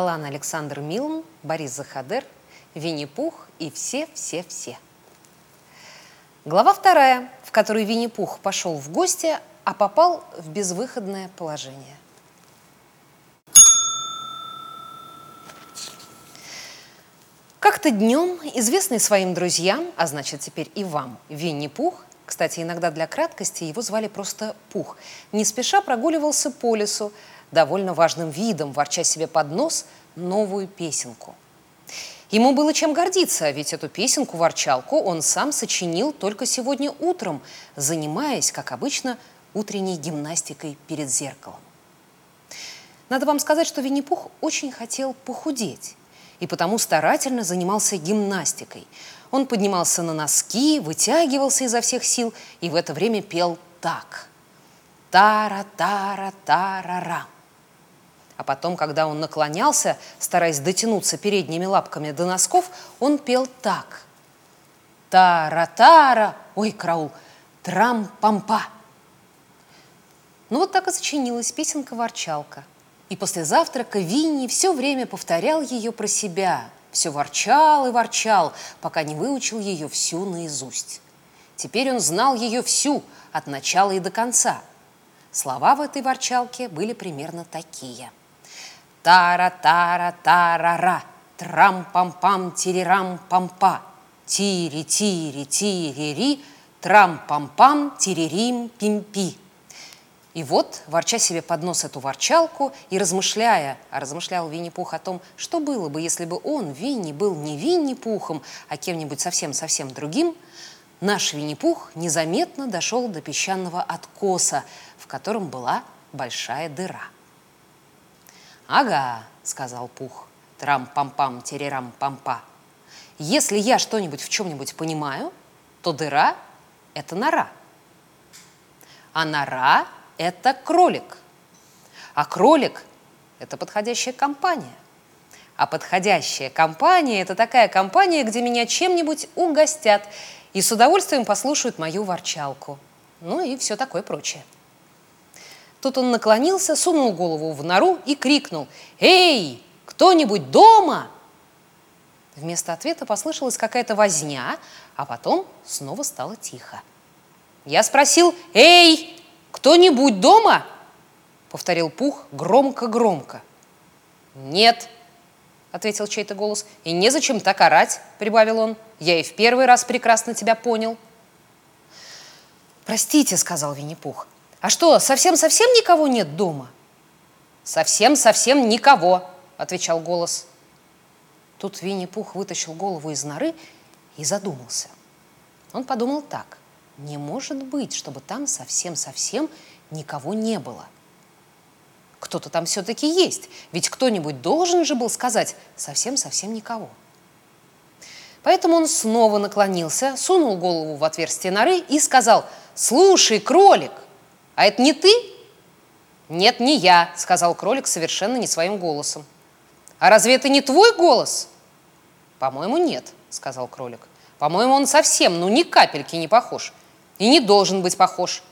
Алан Александр Милн, Борис Захадер, Винни-Пух и все-все-все. Глава вторая, в которой Винни-Пух пошел в гости, а попал в безвыходное положение. Как-то днем известный своим друзьям, а значит теперь и вам, Винни-Пух, кстати, иногда для краткости его звали просто Пух, не спеша прогуливался по лесу, довольно важным видом, ворча себе под нос новую песенку. Ему было чем гордиться, ведь эту песенку-ворчалку он сам сочинил только сегодня утром, занимаясь, как обычно, утренней гимнастикой перед зеркалом. Надо вам сказать, что Винни-Пух очень хотел похудеть и потому старательно занимался гимнастикой. Он поднимался на носки, вытягивался изо всех сил и в это время пел так. Тара-тара-тарара. А потом, когда он наклонялся, стараясь дотянуться передними лапками до носков, он пел так. Тара-тара, ой, краул, трам-пампа. Ну вот так и сочинилась песенка-ворчалка. И после завтрака Винни все время повторял ее про себя, все ворчал и ворчал, пока не выучил ее всю наизусть. Теперь он знал ее всю, от начала и до конца. Слова в этой ворчалке были примерно такие – Тара-тара-тарара, трам-пам-пам-тирирам-пампа, тири-тири-тири-ри, трам-пам-пам, тиририм-пим-пи. И вот, ворча себе под нос эту ворчалку и размышляя, а размышлял Винни-Пух о том, что было бы, если бы он, Винни, был не Винни-Пухом, а кем-нибудь совсем-совсем другим, наш Винни-Пух незаметно дошел до песчаного откоса, в котором была большая дыра. «Ага», — сказал Пух, трам-пам-пам, терерам-пам-па. «Если я что-нибудь в чем-нибудь понимаю, то дыра — это нора. А нора — это кролик. А кролик — это подходящая компания. А подходящая компания – это такая компания, где меня чем-нибудь угостят и с удовольствием послушают мою ворчалку. Ну и все такое прочее. Тут он наклонился, сунул голову в нору и крикнул «Эй, кто-нибудь дома?» Вместо ответа послышалась какая-то возня, а потом снова стало тихо. Я спросил «Эй, кто-нибудь дома?» Повторил Пух громко-громко. «Нет», — ответил чей-то голос. «И незачем так орать», — прибавил он. «Я и в первый раз прекрасно тебя понял». «Простите», — сказал Винни-Пух. А что, совсем-совсем никого нет дома? Совсем-совсем никого, отвечал голос. Тут Винни-Пух вытащил голову из норы и задумался. Он подумал так. Не может быть, чтобы там совсем-совсем никого не было. Кто-то там все-таки есть, ведь кто-нибудь должен же был сказать совсем-совсем никого. Поэтому он снова наклонился, сунул голову в отверстие норы и сказал «Слушай, кролик, а это не ты? Нет, не я, сказал кролик совершенно не своим голосом. А разве это не твой голос? По-моему, нет, сказал кролик. По-моему, он совсем, ну ни капельки не похож. И не должен быть похож.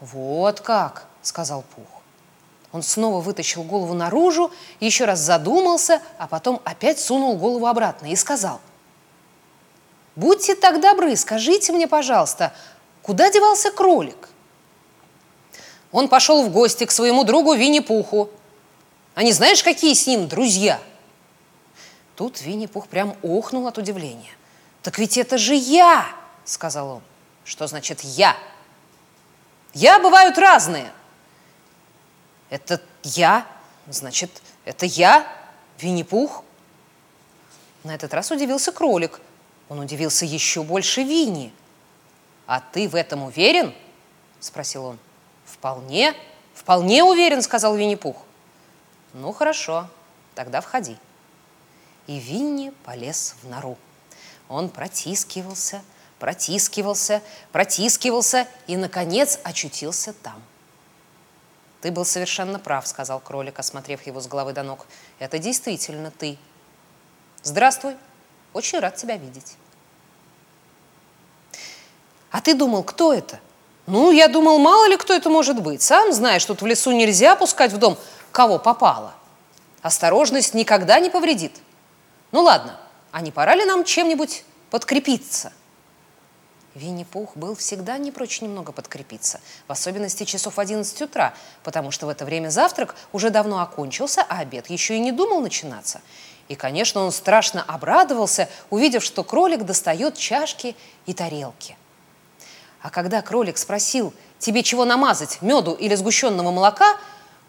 Вот как, сказал Пух. Он снова вытащил голову наружу, еще раз задумался, а потом опять сунул голову обратно и сказал. «Будьте так добры, скажите мне, пожалуйста, куда девался кролик?» Он пошел в гости к своему другу Винни-Пуху. А не знаешь, какие с ним друзья? Тут Винни-Пух прям охнул от удивления. «Так ведь это же я!» — сказал он. «Что значит «я»?» «Я бывают разные!» «Это я? Значит, это я, Винни-Пух?» На этот раз удивился кролик. Он удивился еще больше Винни. «А ты в этом уверен?» — спросил он. «Вполне, вполне уверен», — сказал Винни-Пух. «Ну, хорошо, тогда входи». И Винни полез в нору. Он протискивался, протискивался, протискивался и, наконец, очутился там. «Ты был совершенно прав», — сказал кролик, осмотрев его с головы до ног. «Это действительно ты. Здравствуй, очень рад тебя видеть». «А ты думал, кто это?» Ну, я думал, мало ли кто это может быть. Сам знаешь, тут в лесу нельзя пускать в дом кого попало. Осторожность никогда не повредит. Ну ладно, а не пора ли нам чем-нибудь подкрепиться? Винни-Пух был всегда не прочь немного подкрепиться, в особенности часов в 11 утра, потому что в это время завтрак уже давно окончился, а обед еще и не думал начинаться. И, конечно, он страшно обрадовался, увидев, что кролик достает чашки и тарелки. А когда кролик спросил, тебе чего намазать, меду или сгущенного молока,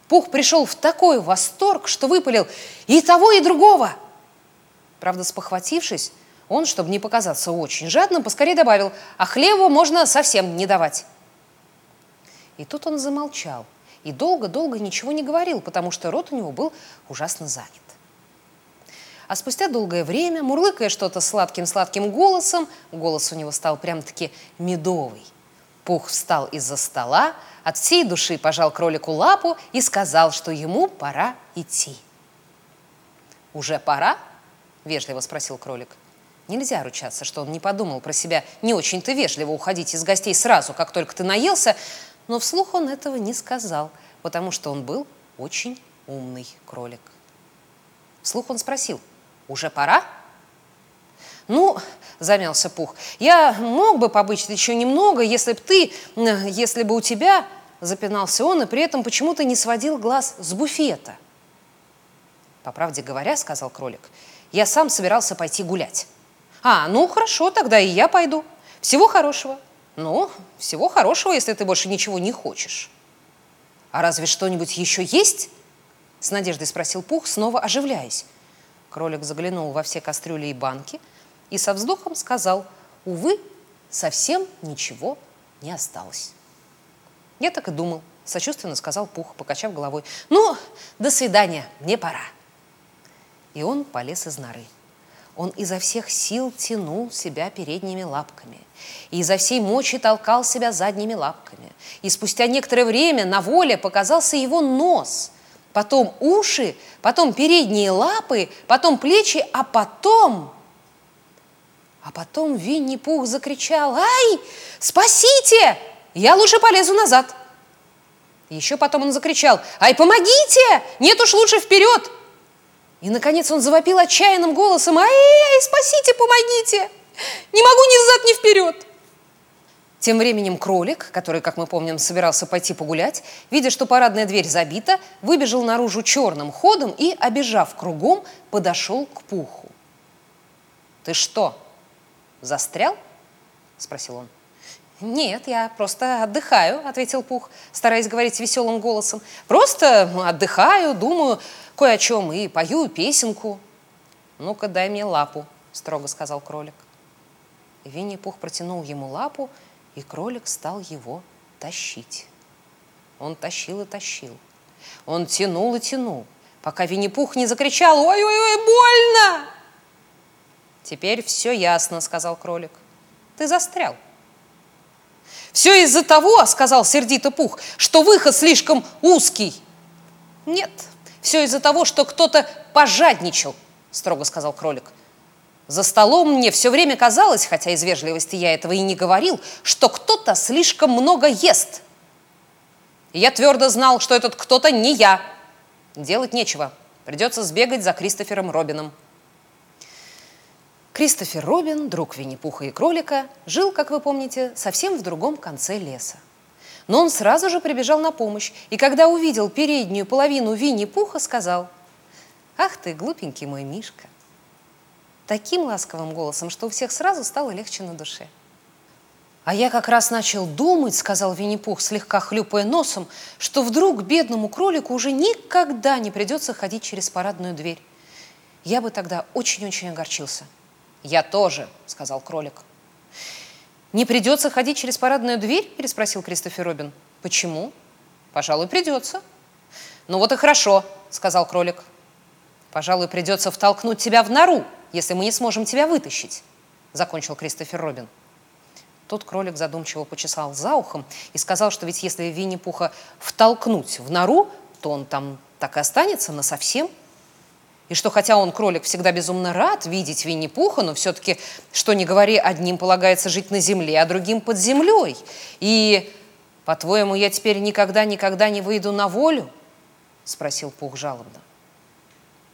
Пух пришел в такой восторг, что выпалил и того, и другого. Правда, спохватившись, он, чтобы не показаться очень жадным, поскорее добавил, а хлебу можно совсем не давать. И тут он замолчал и долго-долго ничего не говорил, потому что рот у него был ужасно занят. А спустя долгое время, мурлыкая что-то сладким-сладким голосом, голос у него стал прям-таки медовый. Пух встал из-за стола, от всей души пожал кролику лапу и сказал, что ему пора идти. «Уже пора?» – вежливо спросил кролик. Нельзя ручаться, что он не подумал про себя не очень-то вежливо уходить из гостей сразу, как только ты наелся, но вслух он этого не сказал, потому что он был очень умный кролик. Вслух он спросил, уже пора? Ну, замялся Пух, я мог бы побыть еще немного, если бы ты, если бы у тебя, запинался он, и при этом почему-то не сводил глаз с буфета. По правде говоря, сказал кролик, я сам собирался пойти гулять. А, ну хорошо, тогда и я пойду. Всего хорошего. Ну, всего хорошего, если ты больше ничего не хочешь. А разве что-нибудь еще есть? С надеждой спросил Пух, снова оживляясь. Кролик заглянул во все кастрюли и банки и со вздохом сказал, увы, совсем ничего не осталось. Я так и думал, сочувственно сказал Пух, покачав головой. Ну, до свидания, мне пора. И он полез из норы. Он изо всех сил тянул себя передними лапками и изо всей мочи толкал себя задними лапками. И спустя некоторое время на воле показался его нос, потом уши, потом передние лапы, потом плечи, а потом... А потом Винни-Пух закричал «Ай, спасите! Я лучше полезу назад!» Еще потом он закричал «Ай, помогите! Нет уж, лучше вперед!» И, наконец, он завопил отчаянным голосом «Ай, спасите, помогите! Не могу ни взад, ни вперед!» Тем временем кролик, который, как мы помним, собирался пойти погулять, видя, что парадная дверь забита, выбежал наружу черным ходом и, обежав кругом, подошел к Пуху. «Ты что, застрял?» – спросил он. «Нет, я просто отдыхаю», – ответил Пух, стараясь говорить веселым голосом. «Просто отдыхаю, думаю, кое о чем и пою песенку. Ну-ка, дай мне лапу, строго сказал кролик. Винни-Пух протянул ему лапу, и кролик стал его тащить. Он тащил и тащил. Он тянул и тянул, пока Винни-Пух не закричал «Ой-ой-ой, больно!» «Теперь все ясно», — сказал кролик. «Ты застрял». «Все из-за того, — сказал сердито Пух, — что выход слишком узкий». «Нет, все из-за того, что кто-то пожадничал, строго сказал кролик. За столом мне все время казалось, хотя из вежливости я этого и не говорил, что кто-то слишком много ест. Я твердо знал, что этот кто-то не я. Делать нечего. Придется сбегать за Кристофером Робином. Кристофер Робин, друг Винни-Пуха и кролика, жил, как вы помните, совсем в другом конце леса. Но он сразу же прибежал на помощь, и когда увидел переднюю половину Винни-Пуха, сказал, «Ах ты, глупенький мой Мишка!» Таким ласковым голосом, что у всех сразу стало легче на душе. «А я как раз начал думать, — сказал Винни-Пух, слегка хлюпая носом, — что вдруг бедному кролику уже никогда не придется ходить через парадную дверь. Я бы тогда очень-очень огорчился». «Я тоже», — сказал кролик. «Не придется ходить через парадную дверь?» – переспросил Кристофер Робин. «Почему?» «Пожалуй, придется». «Ну вот и хорошо», – сказал кролик. «Пожалуй, придется втолкнуть тебя в нору, если мы не сможем тебя вытащить», – закончил Кристофер Робин. Тот кролик задумчиво почесал за ухом и сказал, что ведь если Винни-Пуха втолкнуть в нору, то он там так и останется насовсем – и что хотя он, кролик, всегда безумно рад видеть Винни-Пуха, но все-таки, что не говори, одним полагается жить на земле, а другим под землей. И, по-твоему, я теперь никогда-никогда не выйду на волю? Спросил Пух жалобно.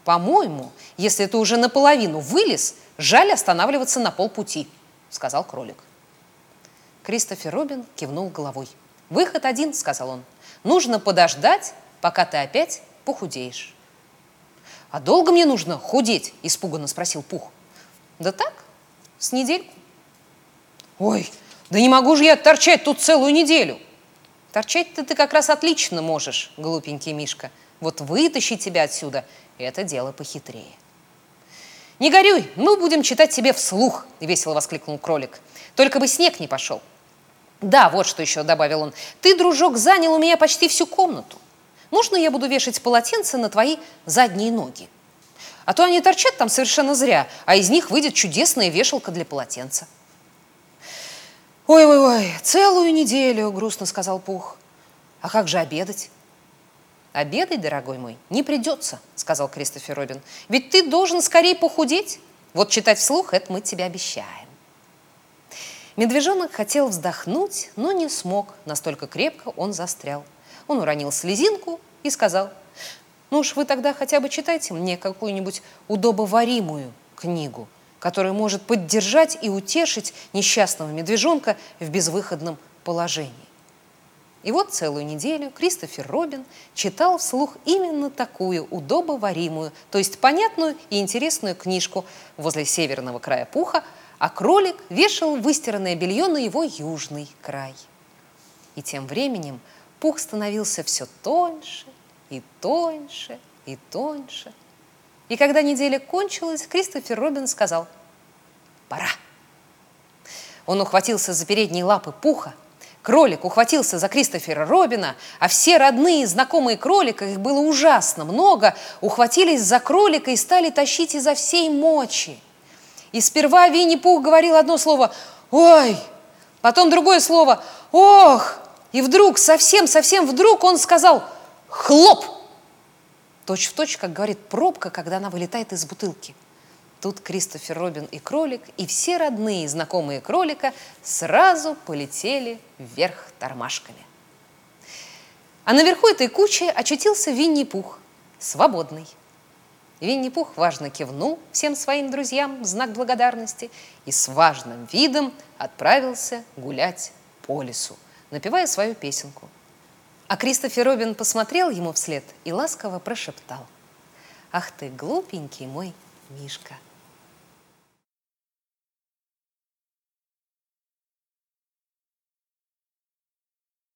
По-моему, если ты уже наполовину вылез, жаль останавливаться на полпути, сказал кролик. Кристофер Робин кивнул головой. «Выход один», — сказал он. «Нужно подождать, пока ты опять похудеешь». «А долго мне нужно худеть?» – испуганно спросил Пух. «Да так, с недельку». «Ой, да не могу же я торчать тут целую неделю!» «Торчать-то ты как раз отлично можешь, глупенький Мишка. Вот вытащить тебя отсюда – это дело похитрее». «Не горюй, мы будем читать тебе вслух!» – весело воскликнул кролик. «Только бы снег не пошел!» «Да, вот что еще», – добавил он. «Ты, дружок, занял у меня почти всю комнату. Можно я буду вешать полотенце на твои задние ноги? А то они торчат там совершенно зря, а из них выйдет чудесная вешалка для полотенца. «Ой-ой-ой, целую неделю», — грустно сказал Пух. «А как же обедать?» «Обедать, дорогой мой, не придется», — сказал Кристофер Робин. «Ведь ты должен скорее похудеть. Вот читать вслух — это мы тебе обещаем». Медвежонок хотел вздохнуть, но не смог, настолько крепко он застрял. Он уронил слезинку и сказал, ну уж вы тогда хотя бы читайте мне какую-нибудь удобоваримую книгу, которая может поддержать и утешить несчастного медвежонка в безвыходном положении. И вот целую неделю Кристофер Робин читал вслух именно такую удобоваримую, то есть понятную и интересную книжку возле северного края пуха, а кролик вешал выстиранное белье на его южный край. И тем временем – Пух становился все тоньше и тоньше и тоньше. И когда неделя кончилась, Кристофер Робин сказал «Пора». Он ухватился за передние лапы Пуха, кролик ухватился за Кристофера Робина, а все родные и знакомые кролика, их было ужасно много, ухватились за кролика и стали тащить изо всей мочи. И сперва Винни-Пух говорил одно слово «Ой!», потом другое слово «Ох!», и вдруг, совсем-совсем вдруг он сказал «Хлоп!» Точь в точь, как говорит пробка, когда она вылетает из бутылки. Тут Кристофер Робин и кролик, и все родные и знакомые кролика сразу полетели вверх тормашками. А наверху этой кучи очутился Винни-Пух, свободный. Винни-Пух важно кивнул всем своим друзьям в знак благодарности и с важным видом отправился гулять по лесу напевая свою песенку. А Кристофер Робин посмотрел ему вслед и ласково прошептал. «Ах ты, глупенький мой Мишка!»